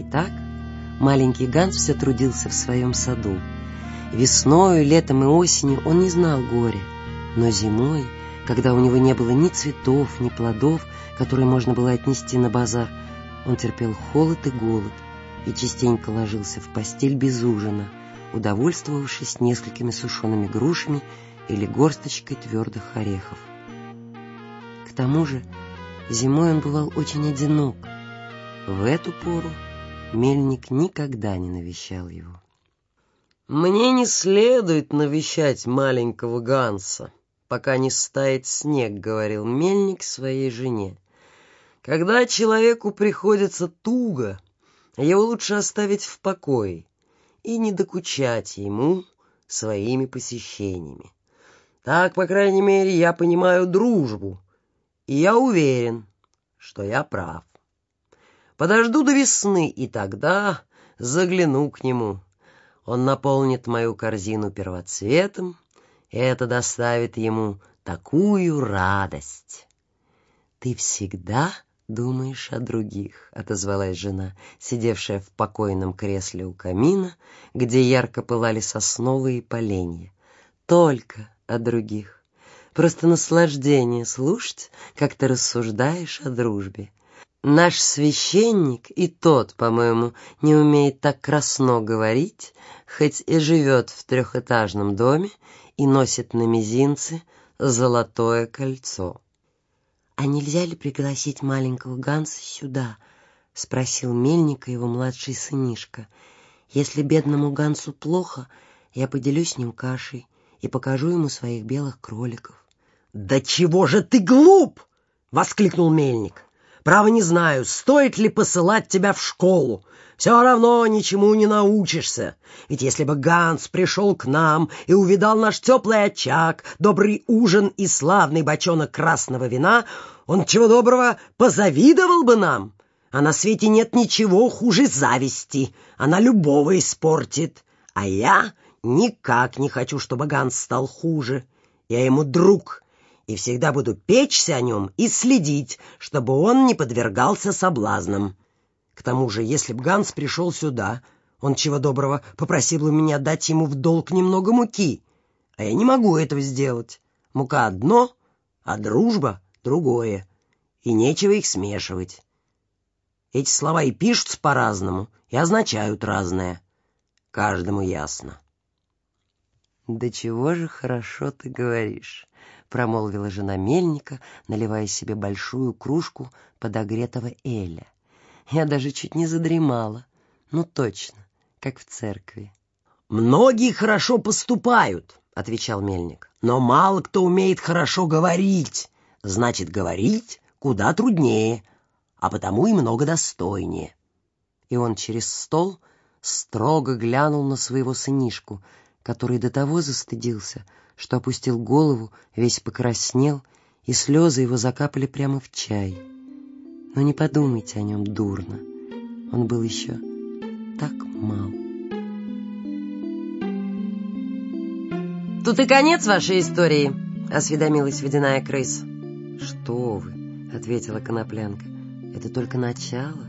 Итак, маленький Ганс все трудился в своем саду. Весною, летом и осенью он не знал горя, но зимой, когда у него не было ни цветов, ни плодов, которые можно было отнести на базар, он терпел холод и голод и частенько ложился в постель без ужина, удовольствовавшись несколькими сушеными грушами или горсточкой твердых орехов. К тому же зимой он бывал очень одинок. В эту пору мельник никогда не навещал его. «Мне не следует навещать маленького Ганса, пока не стает снег», — говорил мельник своей жене. «Когда человеку приходится туго, его лучше оставить в покое и не докучать ему своими посещениями. Так, по крайней мере, я понимаю дружбу, и я уверен, что я прав. Подожду до весны, и тогда загляну к нему. Он наполнит мою корзину первоцветом, и это доставит ему такую радость. Ты всегда думаешь о других, — отозвалась жена, сидевшая в покойном кресле у камина, где ярко пылали сосновые поленья. Только о других. Просто наслаждение слушать, как ты рассуждаешь о дружбе. Наш священник и тот, по-моему, не умеет так красно говорить, хоть и живет в трехэтажном доме и носит на мизинце золотое кольцо. «А нельзя ли пригласить маленького Ганса сюда?» — спросил Мельника его младший сынишка. «Если бедному Гансу плохо, я поделюсь с ним кашей и покажу ему своих белых кроликов». «Да чего же ты глуп!» — воскликнул Мельник. «Право не знаю, стоит ли посылать тебя в школу все равно ничему не научишься. Ведь если бы Ганс пришел к нам и увидал наш теплый очаг, добрый ужин и славный бочонок красного вина, он, чего доброго, позавидовал бы нам. А на свете нет ничего хуже зависти. Она любого испортит. А я никак не хочу, чтобы Ганс стал хуже. Я ему друг, и всегда буду печься о нем и следить, чтобы он не подвергался соблазнам. К тому же, если б Ганс пришел сюда, он, чего доброго, попросил бы меня дать ему в долг немного муки. А я не могу этого сделать. Мука одно, а дружба другое. И нечего их смешивать. Эти слова и пишутся по-разному, и означают разное. Каждому ясно. «Да чего же хорошо ты говоришь», — промолвила жена мельника, наливая себе большую кружку подогретого эля. Я даже чуть не задремала. Ну, точно, как в церкви. «Многие хорошо поступают», — отвечал мельник. «Но мало кто умеет хорошо говорить. Значит, говорить куда труднее, а потому и много достойнее». И он через стол строго глянул на своего сынишку, который до того застыдился, что опустил голову, весь покраснел, и слезы его закапали прямо в чай. Но не подумайте о нем дурно. Он был еще так мал. «Тут и конец вашей истории», — осведомилась водяная крыса. «Что вы?» — ответила коноплянка. «Это только начало».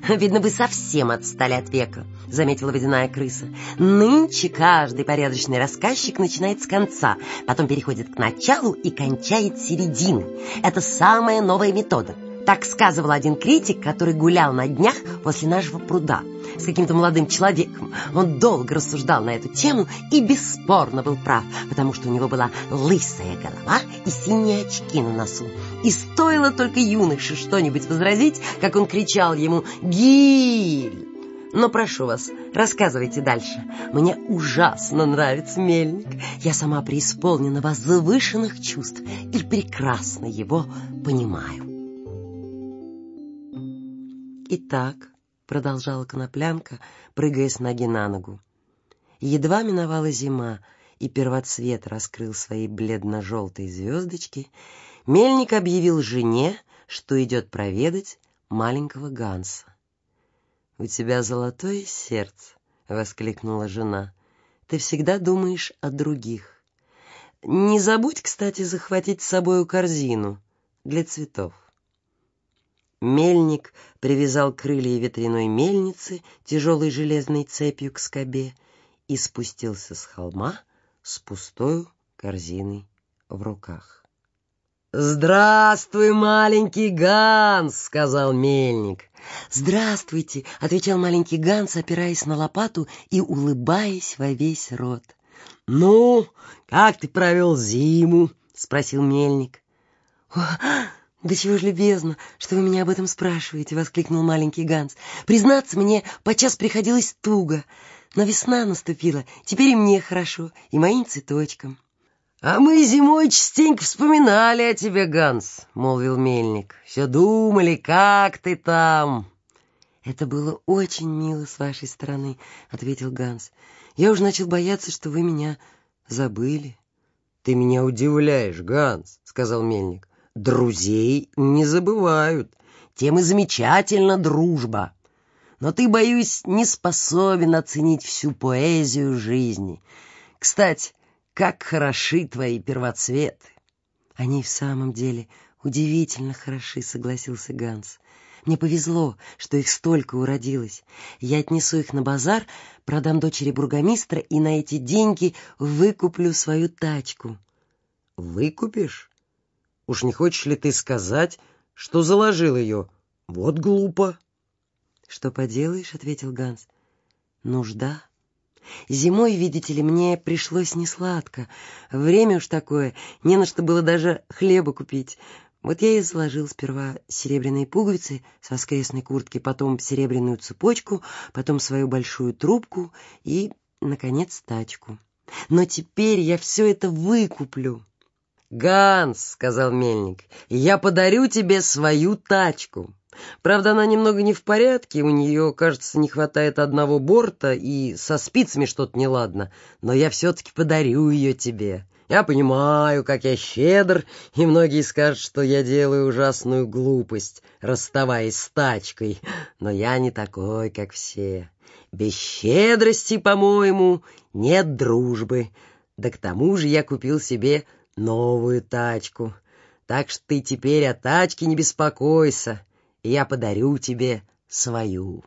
«Видно, вы совсем отстали от века», — заметила водяная крыса. «Нынче каждый порядочный рассказчик начинает с конца, потом переходит к началу и кончает середины. Это самая новая метода. Так сказывал один критик, который гулял на днях после нашего пруда с каким-то молодым человеком. Он долго рассуждал на эту тему и бесспорно был прав, потому что у него была лысая голова и синие очки на носу. И стоило только юноше что-нибудь возразить, как он кричал ему «Гиль!». Но прошу вас, рассказывайте дальше. Мне ужасно нравится мельник. Я сама преисполнена возвышенных чувств и прекрасно его понимаю. «Итак», — продолжала Коноплянка, прыгая с ноги на ногу, едва миновала зима, и первоцвет раскрыл свои бледно-желтые звездочки, мельник объявил жене, что идет проведать маленького Ганса. «У тебя золотое сердце», — воскликнула жена. «Ты всегда думаешь о других. Не забудь, кстати, захватить с собою корзину для цветов». Мельник привязал крылья ветряной мельницы тяжелой железной цепью к скобе и спустился с холма с пустой корзиной в руках. «Здравствуй, маленький Ганс!» — сказал мельник. «Здравствуйте!» — отвечал маленький Ганс, опираясь на лопату и улыбаясь во весь рот. «Ну, как ты провел зиму?» — спросил мельник. «Да чего ж любезно, что вы меня об этом спрашиваете!» — воскликнул маленький Ганс. «Признаться, мне подчас приходилось туго, но весна наступила, теперь и мне хорошо, и моим цветочкам». «А мы зимой частенько вспоминали о тебе, Ганс», — молвил мельник. «Все думали, как ты там». «Это было очень мило с вашей стороны», — ответил Ганс. «Я уже начал бояться, что вы меня забыли». «Ты меня удивляешь, Ганс», — сказал мельник. «Друзей не забывают. Тем и замечательна дружба. Но ты, боюсь, не способен оценить всю поэзию жизни. Кстати, как хороши твои первоцветы!» «Они в самом деле удивительно хороши», — согласился Ганс. «Мне повезло, что их столько уродилось. Я отнесу их на базар, продам дочери бургомистра и на эти деньги выкуплю свою тачку». «Выкупишь? Уж не хочешь ли ты сказать, что заложил ее? Вот глупо». «Что поделаешь?» — ответил Ганс. «Нужда». Зимой, видите ли, мне пришлось несладко. Время уж такое, не на что было даже хлеба купить. Вот я и заложил сперва серебряные пуговицы с воскресной куртки, потом серебряную цепочку, потом свою большую трубку и, наконец, тачку. Но теперь я все это выкуплю. «Ганс», — сказал мельник, — «я подарю тебе свою тачку». Правда, она немного не в порядке, у нее, кажется, не хватает одного борта, и со спицами что-то неладно, но я все-таки подарю ее тебе. Я понимаю, как я щедр, и многие скажут, что я делаю ужасную глупость, расставаясь с тачкой, но я не такой, как все. Без щедрости, по-моему, нет дружбы. Да к тому же я купил себе новую тачку. Так что ты теперь о тачке не беспокойся и я подарю тебе свою.